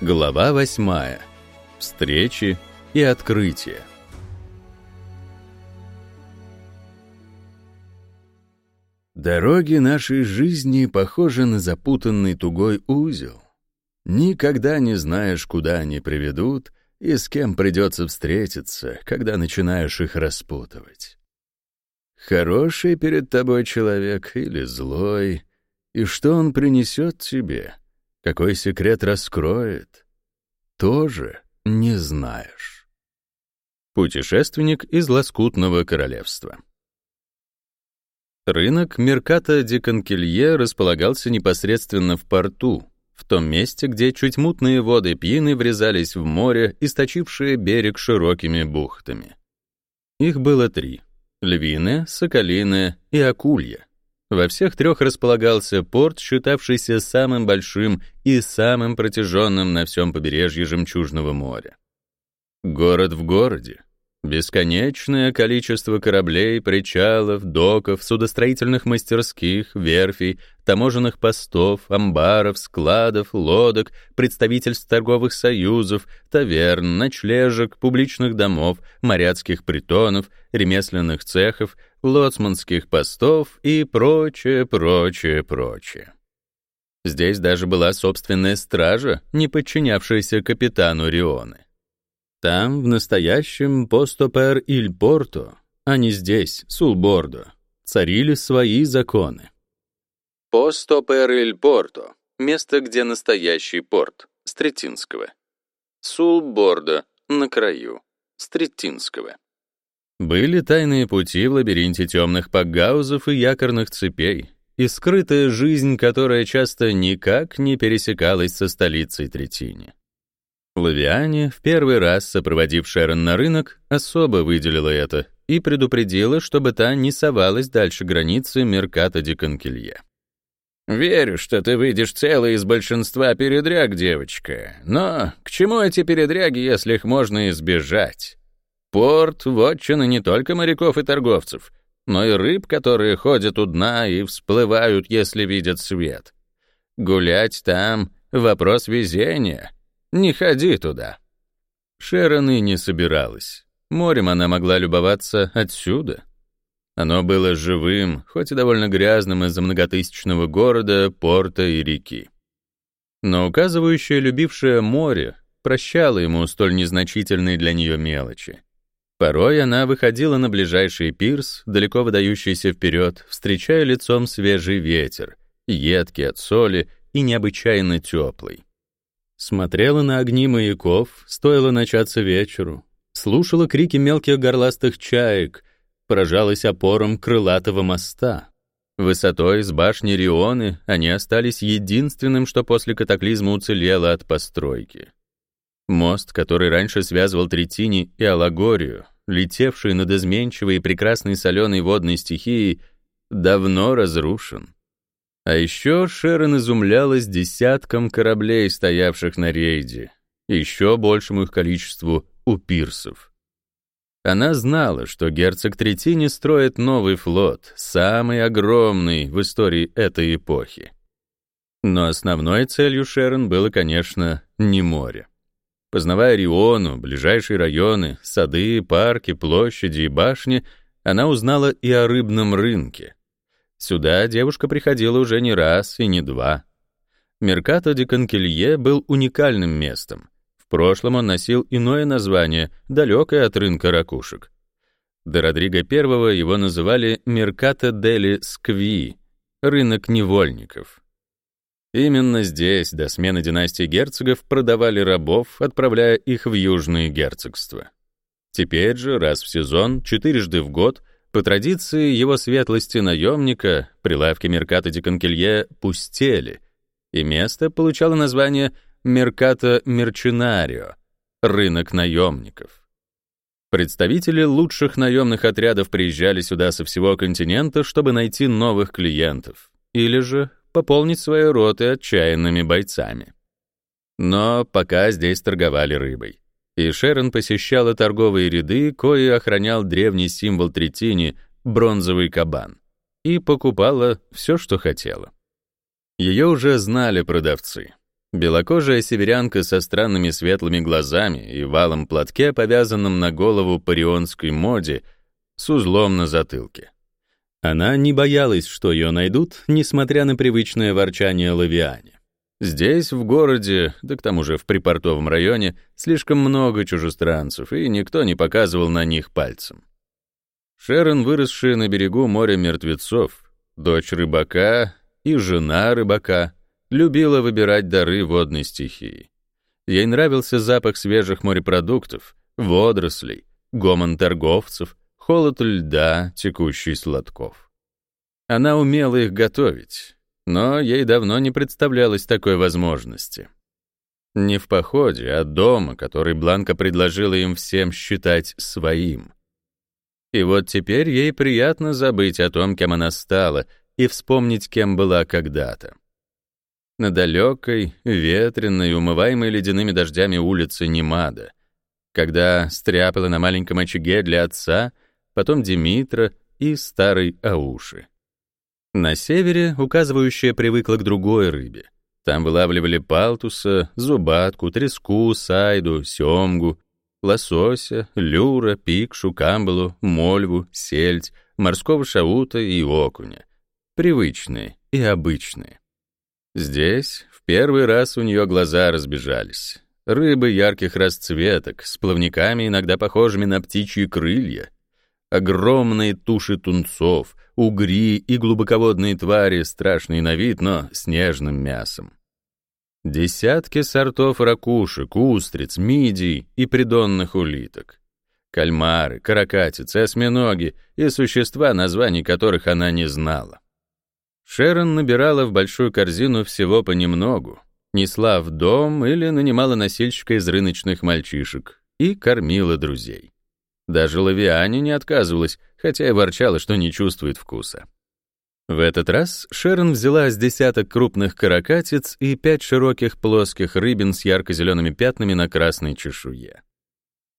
Глава восьмая. Встречи и открытия. Дороги нашей жизни похожи на запутанный тугой узел. Никогда не знаешь, куда они приведут и с кем придется встретиться, когда начинаешь их распутывать. Хороший перед тобой человек или злой, и что он принесет тебе — какой секрет раскроет, тоже не знаешь. Путешественник из Лоскутного королевства. Рынок Мерката де Конкелье располагался непосредственно в порту, в том месте, где чуть мутные воды Пьины врезались в море, источившее берег широкими бухтами. Их было три — Львиное, Соколиное и Акулья. Во всех трех располагался порт, считавшийся самым большим и самым протяженным на всем побережье Жемчужного моря. Город в городе. Бесконечное количество кораблей, причалов, доков, судостроительных мастерских, верфей, таможенных постов, амбаров, складов, лодок, представительств торговых союзов, таверн, ночлежек, публичных домов, моряцких притонов, ремесленных цехов, лоцманских постов и прочее, прочее, прочее. Здесь даже была собственная стража, не подчинявшаяся капитану Рионы. Там, в настоящем Постопер-Иль-Порто, а не здесь, Сулбордо, царили свои законы. Постопер-Иль-Порто — место, где настоящий порт, Стретинского. Сулбордо — на краю, Стретинского. Были тайные пути в лабиринте темных пагаузов и якорных цепей, и скрытая жизнь, которая часто никак не пересекалась со столицей Третини. Лавиане, в первый раз сопроводив Шерон на рынок, особо выделила это и предупредила, чтобы та не совалась дальше границы Мерката де Конкелье. «Верю, что ты выйдешь целой из большинства передряг, девочка. Но к чему эти передряги, если их можно избежать? Порт — вотчина не только моряков и торговцев, но и рыб, которые ходят у дна и всплывают, если видят свет. Гулять там — вопрос везения». Не ходи туда». Шерон и не собиралась. Морем она могла любоваться отсюда. Оно было живым, хоть и довольно грязным из-за многотысячного города, порта и реки. Но указывающая, любившая море, прощала ему столь незначительные для нее мелочи. Порой она выходила на ближайший пирс, далеко выдающийся вперед, встречая лицом свежий ветер, едкий от соли и необычайно теплый. Смотрела на огни маяков, стоило начаться вечеру, слушала крики мелких горластых чаек, поражалась опорам крылатого моста. Высотой с башни Рионы они остались единственным, что после катаклизма уцелело от постройки. Мост, который раньше связывал Третини и Алагорию, летевший над изменчивой и прекрасной соленой водной стихией, давно разрушен. А еще Шерон изумлялась десяткам кораблей, стоявших на рейде, еще большему их количеству у пирсов. Она знала, что герцог Третини строит новый флот, самый огромный в истории этой эпохи. Но основной целью Шерон было, конечно, не море. Познавая Риону, ближайшие районы, сады, парки, площади и башни, она узнала и о рыбном рынке — Сюда девушка приходила уже не раз и не два. Меркато де Конкелье был уникальным местом. В прошлом он носил иное название, далекое от рынка ракушек. До Родриго I его называли Меркато дели Скви, рынок невольников. Именно здесь до смены династии герцогов продавали рабов, отправляя их в южные герцогства. Теперь же раз в сезон, четырежды в год — по традиции его светлости наемника, прилавки Мерката де Конкелье пустели, и место получало название Мерката Мерчинарио — рынок наемников. Представители лучших наемных отрядов приезжали сюда со всего континента, чтобы найти новых клиентов, или же пополнить свои роты отчаянными бойцами. Но пока здесь торговали рыбой и Шерон посещала торговые ряды, кои охранял древний символ Третини — бронзовый кабан, и покупала все, что хотела. Ее уже знали продавцы. Белокожая северянка со странными светлыми глазами и валом платке, повязанном на голову парионской моде, с узлом на затылке. Она не боялась, что ее найдут, несмотря на привычное ворчание Лавиане. Здесь, в городе, да к тому же в припортовом районе, слишком много чужестранцев, и никто не показывал на них пальцем. Шерон, выросшая на берегу моря мертвецов, дочь рыбака и жена рыбака — любила выбирать дары водной стихии. Ей нравился запах свежих морепродуктов, водорослей, гомон торговцев, холод льда, текущий сладков. Она умела их готовить, но ей давно не представлялось такой возможности. Не в походе, а дома, который Бланка предложила им всем считать своим. И вот теперь ей приятно забыть о том, кем она стала, и вспомнить, кем была когда-то. На далекой, ветреной, умываемой ледяными дождями улице Немада, когда стряпала на маленьком очаге для отца, потом Димитра и старый Ауши. На севере указывающая привыкла к другой рыбе. Там вылавливали палтуса, зубатку, треску, сайду, семгу, лосося, люра, пикшу, камбалу, мольву, сельдь, морского шаута и окуня. Привычные и обычные. Здесь в первый раз у нее глаза разбежались. Рыбы ярких расцветок, с плавниками, иногда похожими на птичьи крылья. Огромные туши тунцов, угри и глубоководные твари, страшные на вид, но с нежным мясом. Десятки сортов ракушек, устриц, мидий и придонных улиток. Кальмары, каракатицы, осьминоги и существа, названий которых она не знала. Шерон набирала в большую корзину всего понемногу, несла в дом или нанимала носильщика из рыночных мальчишек и кормила друзей. Даже Лавиане не отказывалась, хотя и ворчала, что не чувствует вкуса. В этот раз Шерон взяла с десяток крупных каракатиц и пять широких плоских рыбин с ярко-зелеными пятнами на красной чешуе.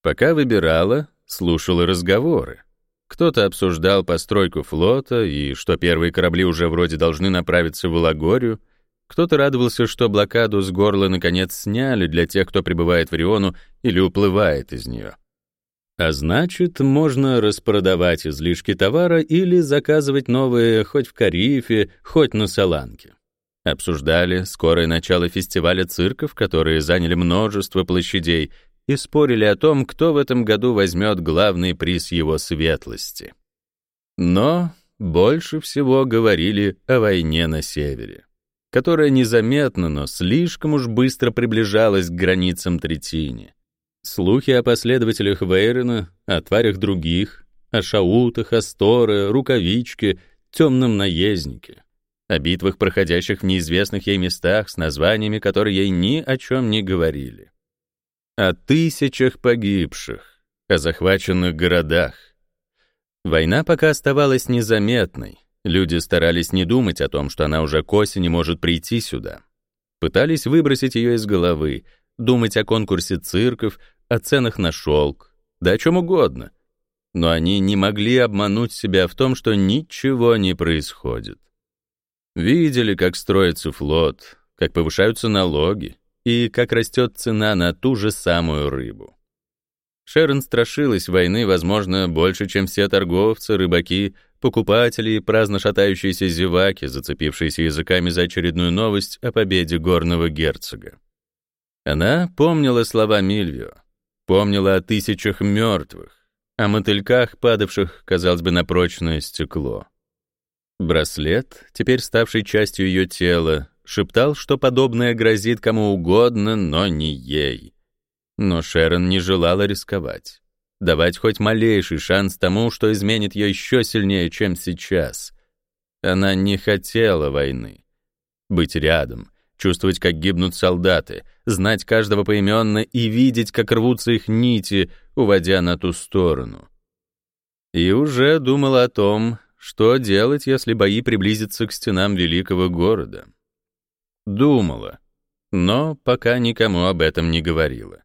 Пока выбирала, слушала разговоры. Кто-то обсуждал постройку флота и что первые корабли уже вроде должны направиться в Лагорию, кто-то радовался, что блокаду с горла наконец сняли для тех, кто прибывает в Риону или уплывает из нее. А значит, можно распродавать излишки товара или заказывать новые хоть в Карифе, хоть на Саланке. Обсуждали скорое начало фестиваля цирков, которые заняли множество площадей, и спорили о том, кто в этом году возьмет главный приз его светлости. Но больше всего говорили о войне на севере, которая незаметно, но слишком уж быстро приближалась к границам Третини. Слухи о последователях Вейрена, о тварях других, о шаутах, Асторе, Рукавичке, Темном наезднике, о битвах, проходящих в неизвестных ей местах с названиями, которые ей ни о чем не говорили о тысячах погибших, о захваченных городах. Война пока оставалась незаметной. Люди старались не думать о том, что она уже к осени может прийти сюда. Пытались выбросить ее из головы, думать о конкурсе цирков, о ценах на шелк, да о чем угодно. Но они не могли обмануть себя в том, что ничего не происходит. Видели, как строится флот, как повышаются налоги, и как растет цена на ту же самую рыбу. Шерон страшилась войны, возможно, больше, чем все торговцы, рыбаки, покупатели и праздно шатающиеся зеваки, зацепившиеся языками за очередную новость о победе горного герцога. Она помнила слова Мильвио, помнила о тысячах мертвых, о мотыльках, падавших, казалось бы, на прочное стекло. Браслет, теперь ставший частью ее тела, шептал, что подобное грозит кому угодно, но не ей. Но Шерон не желала рисковать, давать хоть малейший шанс тому, что изменит ее еще сильнее, чем сейчас. Она не хотела войны. Быть рядом, чувствовать, как гибнут солдаты, знать каждого поименно и видеть, как рвутся их нити, уводя на ту сторону. И уже думала о том, что делать, если бои приблизятся к стенам великого города. Думала, но пока никому об этом не говорила.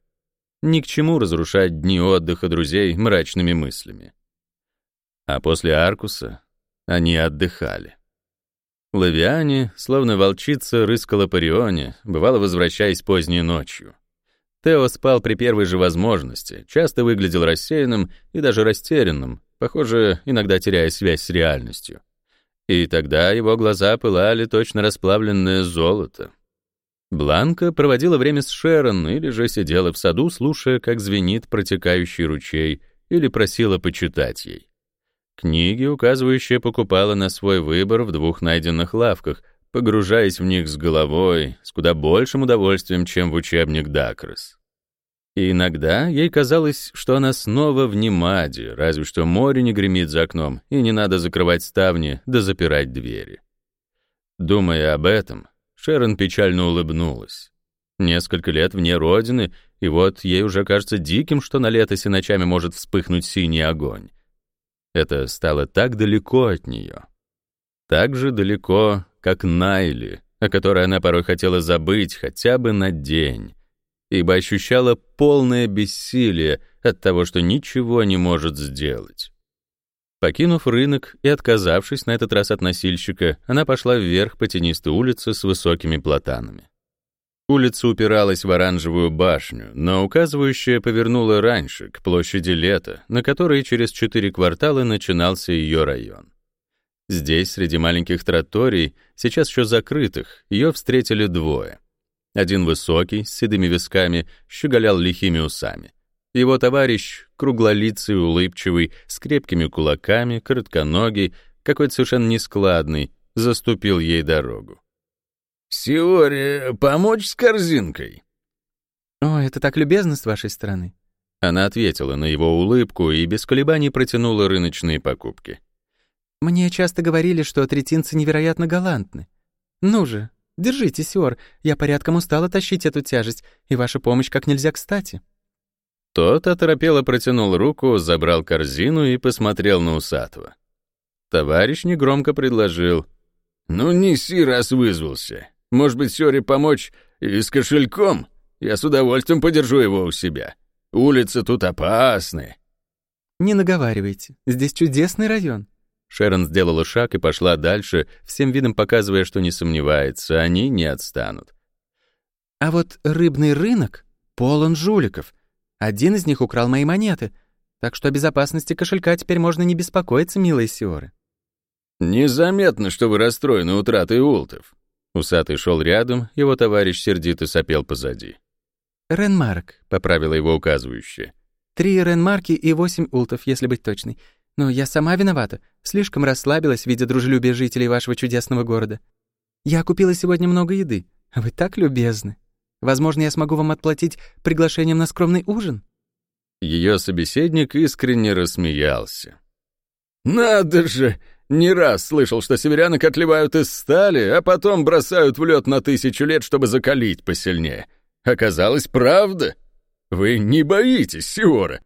Ни к чему разрушать дни отдыха друзей мрачными мыслями. А после Аркуса они отдыхали. Лавиане, словно волчица, рыскала по Рионе, бывало возвращаясь поздней ночью. Тео спал при первой же возможности, часто выглядел рассеянным и даже растерянным, похоже, иногда теряя связь с реальностью. И тогда его глаза пылали точно расплавленное золото. Бланка проводила время с Шерон или же сидела в саду, слушая, как звенит протекающий ручей, или просила почитать ей. Книги, указывающие, покупала на свой выбор в двух найденных лавках, погружаясь в них с головой, с куда большим удовольствием, чем в учебник Дакрос. И иногда ей казалось, что она снова в Немаде, разве что море не гремит за окном, и не надо закрывать ставни да запирать двери. Думая об этом, Шерон печально улыбнулась. Несколько лет вне родины, и вот ей уже кажется диким, что на летосе ночами может вспыхнуть синий огонь. Это стало так далеко от нее. Так же далеко, как Найли, о которой она порой хотела забыть хотя бы на день, ибо ощущала полное бессилие от того, что ничего не может сделать. Покинув рынок и отказавшись на этот раз от носильщика, она пошла вверх по тенистой улице с высокими платанами. Улица упиралась в оранжевую башню, но указывающая повернула раньше, к площади Лета, на которой через четыре квартала начинался ее район. Здесь, среди маленьких троторий, сейчас еще закрытых, ее встретили двое. Один высокий, с седыми висками, щеголял лихими усами. Его товарищ, круглолицый, улыбчивый, с крепкими кулаками, коротконогий, какой-то совершенно нескладный, заступил ей дорогу. «Сиоре, помочь с корзинкой?» «О, это так любезно с вашей стороны». Она ответила на его улыбку и без колебаний протянула рыночные покупки. «Мне часто говорили, что третинцы невероятно галантны. Ну же, держите, Сиор, я порядком устала тащить эту тяжесть, и ваша помощь как нельзя кстати». Тот оторопело протянул руку, забрал корзину и посмотрел на усатого. Товарищ негромко предложил. «Ну, неси, раз вызвался. Может быть, Сёре помочь и с кошельком? Я с удовольствием подержу его у себя. Улицы тут опасны». «Не наговаривайте. Здесь чудесный район». Шерон сделала шаг и пошла дальше, всем видом показывая, что не сомневается, они не отстанут. «А вот рыбный рынок полон жуликов. Один из них украл мои монеты, так что о безопасности кошелька теперь можно не беспокоиться, милые Сиоры». «Незаметно, что вы расстроены утратой ултов», Усатый шел рядом, его товарищ сердито сопел позади. «Ренмарк», — поправила его указывающая. «Три ренмарки и восемь ултов, если быть точной. Но я сама виновата. Слишком расслабилась, видя дружелюбие жителей вашего чудесного города. Я купила сегодня много еды, вы так любезны. Возможно, я смогу вам отплатить приглашением на скромный ужин?» Ее собеседник искренне рассмеялся. «Надо же! Не раз слышал, что северянок отливают из стали, а потом бросают в лед на тысячу лет, чтобы закалить посильнее. Оказалось, правда. Вы не боитесь, Сиора?»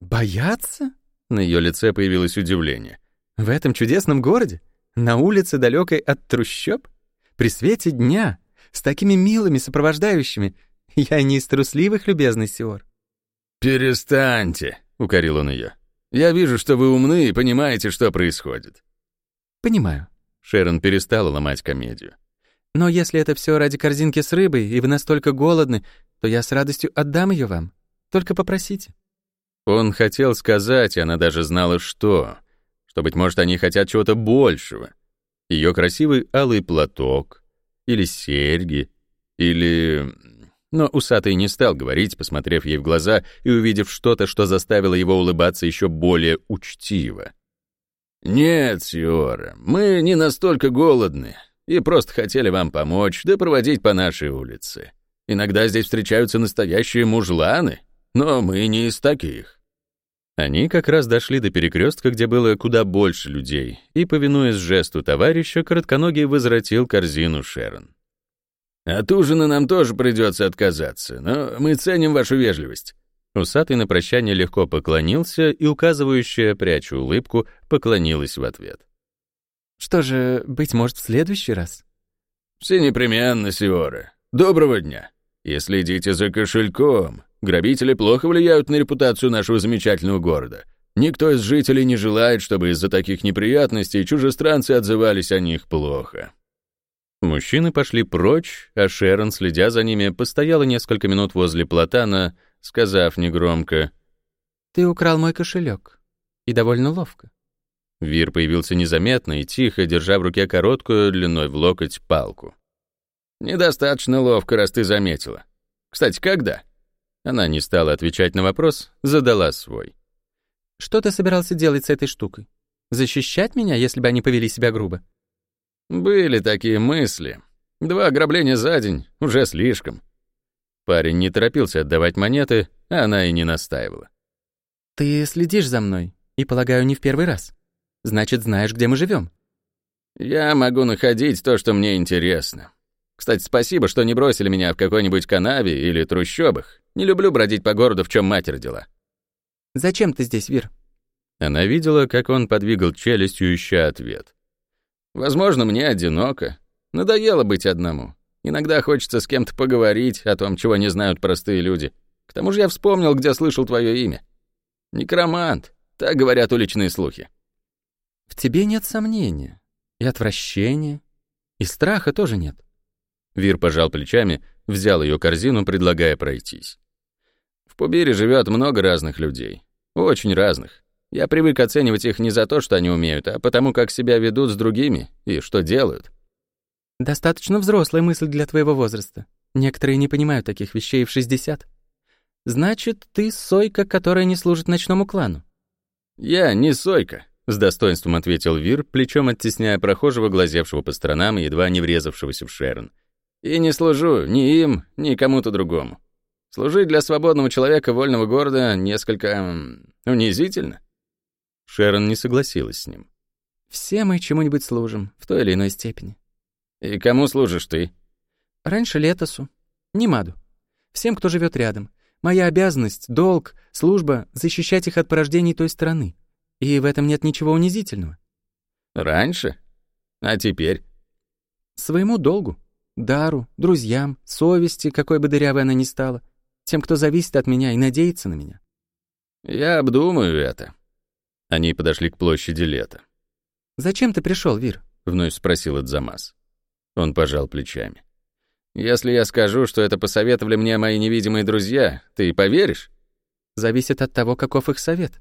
«Бояться?» На ее лице появилось удивление. «В этом чудесном городе? На улице, далекой от трущоб? При свете дня? С такими милыми сопровождающими? Я не из трусливых, любезный Сиор». «Перестаньте», — укорил он ее. «Я вижу, что вы умны и понимаете, что происходит. «Понимаю». Шерон перестала ломать комедию. «Но если это все ради корзинки с рыбой, и вы настолько голодны, то я с радостью отдам ее вам. Только попросите». Он хотел сказать, и она даже знала, что. Что, быть может, они хотят чего-то большего. Ее красивый алый платок, или серьги, или... Но усатый не стал говорить, посмотрев ей в глаза и увидев что-то, что заставило его улыбаться еще более учтиво. «Нет, Сиора, мы не настолько голодны и просто хотели вам помочь, да проводить по нашей улице. Иногда здесь встречаются настоящие мужланы, но мы не из таких». Они как раз дошли до перекрестка, где было куда больше людей, и, повинуясь жесту товарища, коротконогий возвратил корзину Шерон. «От ужина нам тоже придется отказаться, но мы ценим вашу вежливость. Усатый на прощание легко поклонился, и указывающая, пряча улыбку, поклонилась в ответ. «Что же, быть может, в следующий раз?» «Все непременно, Сиора. Доброго дня. И следите за кошельком. Грабители плохо влияют на репутацию нашего замечательного города. Никто из жителей не желает, чтобы из-за таких неприятностей чужестранцы отзывались о них плохо». Мужчины пошли прочь, а Шерон, следя за ними, постояла несколько минут возле платана, сказав негромко, «Ты украл мой кошелек. И довольно ловко». Вир появился незаметно и тихо, держа в руке короткую, длиной в локоть, палку. «Недостаточно ловко, раз ты заметила. Кстати, когда?» Она не стала отвечать на вопрос, задала свой. «Что ты собирался делать с этой штукой? Защищать меня, если бы они повели себя грубо?» «Были такие мысли. Два ограбления за день — уже слишком». Парень не торопился отдавать монеты, а она и не настаивала. «Ты следишь за мной, и, полагаю, не в первый раз. Значит, знаешь, где мы живем. «Я могу находить то, что мне интересно. Кстати, спасибо, что не бросили меня в какой-нибудь канаве или трущобах. Не люблю бродить по городу, в чем мать родила». «Зачем ты здесь, Вир?» Она видела, как он подвигал челюстью, ища ответ. Возможно, мне одиноко. Надоело быть одному. Иногда хочется с кем-то поговорить о том, чего не знают простые люди. К тому же я вспомнил, где слышал твое имя. Некромант. Так говорят уличные слухи. В тебе нет сомнения. И отвращения. И страха тоже нет. Вир пожал плечами, взял ее корзину, предлагая пройтись. В Пубире живет много разных людей. Очень разных. Я привык оценивать их не за то, что они умеют, а потому как себя ведут с другими и что делают. Достаточно взрослая мысль для твоего возраста. Некоторые не понимают таких вещей в 60. Значит, ты сойка, которая не служит ночному клану. Я не сойка, с достоинством ответил Вир, плечом оттесняя прохожего, глазевшего по сторонам и едва не врезавшегося в Шерон. И не служу ни им, ни кому-то другому. Служить для свободного человека вольного города несколько унизительно. Шерон не согласилась с ним. «Все мы чему-нибудь служим, в той или иной степени». «И кому служишь ты?» «Раньше Летосу, Немаду. Всем, кто живет рядом. Моя обязанность, долг, служба — защищать их от порождений той страны. И в этом нет ничего унизительного». «Раньше? А теперь?» «Своему долгу, дару, друзьям, совести, какой бы дырявой она ни стала, тем, кто зависит от меня и надеется на меня». «Я обдумаю это», они подошли к площади лета. «Зачем ты пришел, Вир?» — вновь спросил Эдзамас. Он пожал плечами. «Если я скажу, что это посоветовали мне мои невидимые друзья, ты поверишь?» «Зависит от того, каков их совет».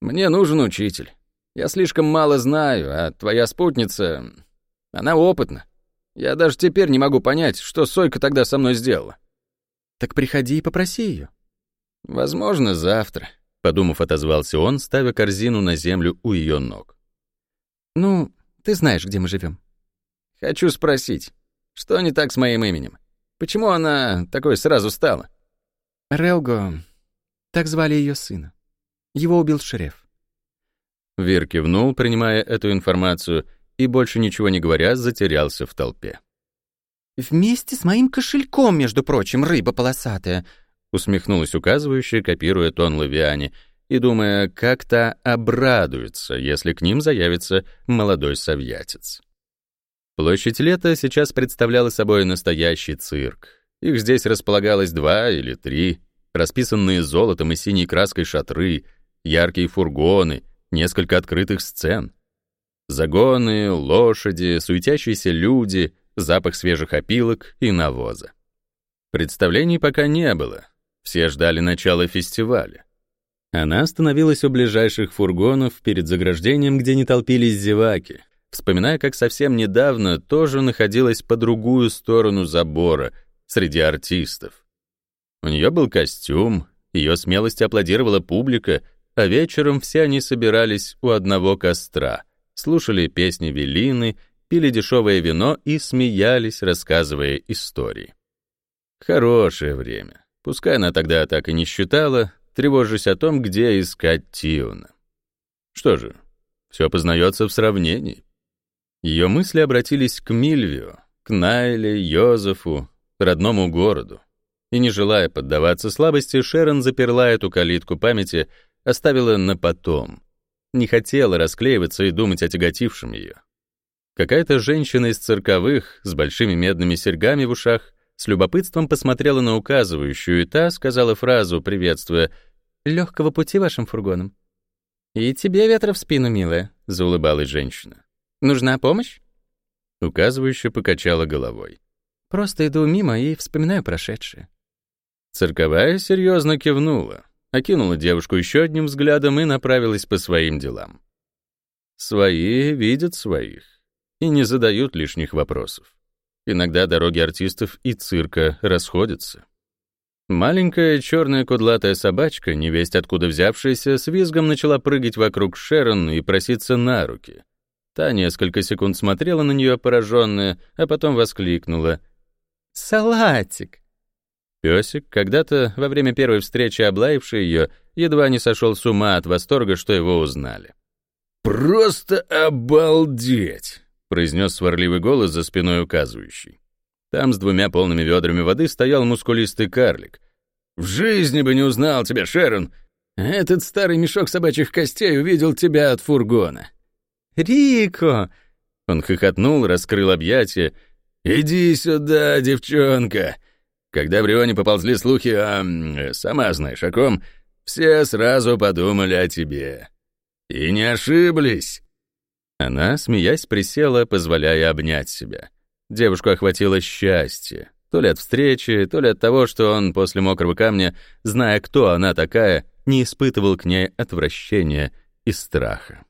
«Мне нужен учитель. Я слишком мало знаю, а твоя спутница... Она опытна. Я даже теперь не могу понять, что Сойка тогда со мной сделала». «Так приходи и попроси ее». «Возможно, завтра», Подумав, отозвался он, ставя корзину на землю у ее ног. «Ну, ты знаешь, где мы живем. «Хочу спросить, что не так с моим именем? Почему она такой сразу стала?» «Релго, так звали ее сына. Его убил шереф». Вир кивнул, принимая эту информацию, и, больше ничего не говоря, затерялся в толпе. «Вместе с моим кошельком, между прочим, рыба полосатая», усмехнулась указывающая, копируя тон Лавиане, и думая, как-то обрадуется, если к ним заявится молодой совьятец. Площадь Лета сейчас представляла собой настоящий цирк. Их здесь располагалось два или три, расписанные золотом и синей краской шатры, яркие фургоны, несколько открытых сцен. Загоны, лошади, суетящиеся люди, запах свежих опилок и навоза. Представлений пока не было, все ждали начала фестиваля. Она остановилась у ближайших фургонов перед заграждением, где не толпились зеваки, вспоминая, как совсем недавно тоже находилась по другую сторону забора, среди артистов. У нее был костюм, ее смелости аплодировала публика, а вечером все они собирались у одного костра, слушали песни Велины, пили дешевое вино и смеялись, рассказывая истории. Хорошее время. Пускай она тогда так и не считала, тревожась о том, где искать Тиона. Что же, все познается в сравнении. Ее мысли обратились к Мильвио, к Найле, Йозефу, родному городу. И не желая поддаваться слабости, Шерон заперла эту калитку памяти, оставила на потом. Не хотела расклеиваться и думать о тяготившем ее. Какая-то женщина из цирковых, с большими медными серьгами в ушах, с любопытством посмотрела на указывающую, и та сказала фразу, приветствуя, «Легкого пути вашим фургоном». «И тебе ветра в спину, милая», — заулыбалась женщина. «Нужна помощь?» Указывающе покачала головой. «Просто иду мимо и вспоминаю прошедшее». Цирковая серьезно кивнула, окинула девушку еще одним взглядом и направилась по своим делам. Свои видят своих и не задают лишних вопросов. Иногда дороги артистов и цирка расходятся. Маленькая черная кудлатая собачка, невесть откуда взявшаяся, с визгом начала прыгать вокруг Шерон и проситься на руки. Та несколько секунд смотрела на нее пораженная, а потом воскликнула. «Салатик!» Песик, когда-то во время первой встречи облаивший ее, едва не сошел с ума от восторга, что его узнали. «Просто обалдеть!» — произнес сварливый голос за спиной указывающий. Там с двумя полными ведрами воды стоял мускулистый карлик. «В жизни бы не узнал тебя, Шерон! Этот старый мешок собачьих костей увидел тебя от фургона». «Рико!» Он хохотнул, раскрыл объятия. «Иди сюда, девчонка!» Когда в Рионе поползли слухи о... сама знаешь о ком, все сразу подумали о тебе. И не ошиблись. Она, смеясь, присела, позволяя обнять себя. Девушку охватило счастье. То ли от встречи, то ли от того, что он после мокрого камня, зная, кто она такая, не испытывал к ней отвращения и страха.